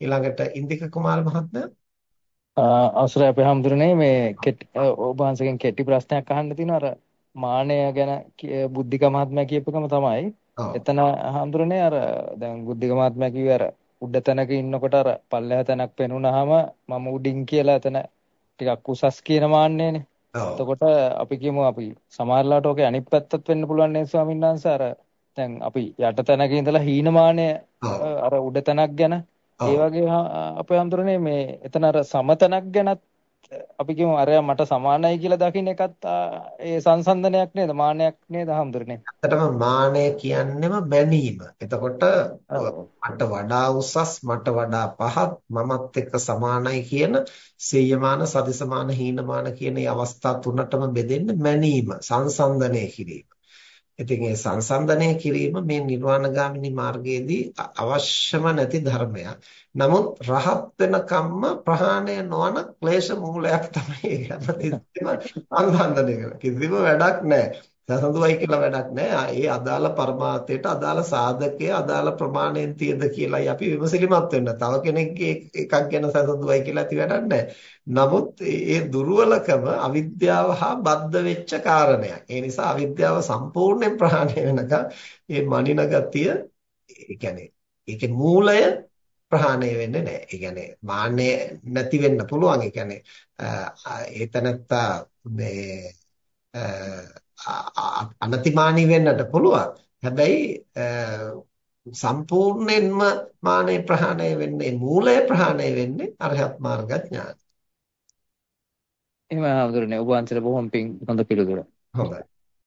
ඊළඟට ඉන්දික කුමාර මහත්මයා? අවසරයි අපේ හැමදෙරනේ. මේ ඔබ වහන්සේගෙන් කෙටි ප්‍රශ්නයක් අහන්න තියෙනවා. අර මානය ගැන බුද්ධික මහත්මයා කියපුවකම තමයි. එතන හැමදෙරනේ අර දැන් බුද්ධික මහත්මයා කිව්වේ අර උඩ තැනක ඉන්නකොට අර පල්ලෙහා තැනක් පෙනුනහම මම උඩින් කියලා එතන ටිකක් උසස් කියන මාන්නයනේ එතකොට අපි කියමු අපි සමහරලාට ඔකේ අනිත් පැත්තත් වෙන්න පුළුවන් නේ ස්වාමීන් වහන්සේ? අර දැන් අපි යට තැනක ඉඳලා හීනමානය අර උඩ තැනක් ගැන ඒ වගේ අපේ අඳුරනේ මේ එතන අර සමතනක් ගැනත් අපි කියමු අරයා මට සමානයි කියලා දකින්න එකත් ඒ සංසන්දනයක් නේද මානයක් නේද හඳුරන්නේ. ඇත්තටම මානය කියන්නේම බැඳීම. එතකොට මට වඩා උසස් මට වඩා පහත් මමත් එක්ක සමානයි කියන සේයමාන සදිසමාන හීනමාන කියන අවස්ථා තුනටම බෙදෙන්න මැනීම සංසන්දනය කිරීම. ඉතින් ඒ සංසන්දනය කිරීම මේ නිර්වාණගාමිනී මාර්ගයේදී අවශ්‍යම නැති ධර්මයක්. නමුත් රහත් වෙනකම්ම ප්‍රහාණය නොවන ක්ලේශ මූලයක් තමයි හැමතිස්සෙම සංසන්දනය කරන. කිසිම වැඩක් නැහැ. සසඳුවයි කියලා වැඩක් නැහැ. ඒ අදාළ පරමාර්ථයට අදාළ සාධකයේ අදාළ ප්‍රමාණයෙන් තියද කියලායි අපි විමසිලිමත් වෙන්න. තව කෙනෙක්ගේ එකක් ගැන සසඳුවයි කියලා ඇති වැඩක් නැහැ. නමුත් ඒ දුර්වලකම අවිද්‍යාව හා බද්ධ වෙච්ච කාරණයක්. ඒ නිසා අවිද්‍යාව සම්පූර්ණයෙන් ප්‍රහාණය වෙනකම් මේ මනින ගතිය ඒ කියන්නේ ඒකේ මූලය ප්‍රහාණය වෙන්නේ නැහැ. ඒ කියන්නේ මාන්නය නැති වෙන්න පුළුවන්. ඒ කියන්නේ ඒතනත්තා මේ අනතිමානී වෙන්නට පුළුවන්. හැබැයි සම්පූර්ණයෙන්ම මානෙ ප්‍රහාණය වෙන්නේ මූලය ප්‍රහාණය වෙන්නේ අරහත් මාර්ග ඥාන. එහෙම හඳුරන්නේ ඔබ වහන්සේට බොහොම පිං හොඳ පිළිතුරක්. හොඳයි.